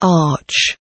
arch.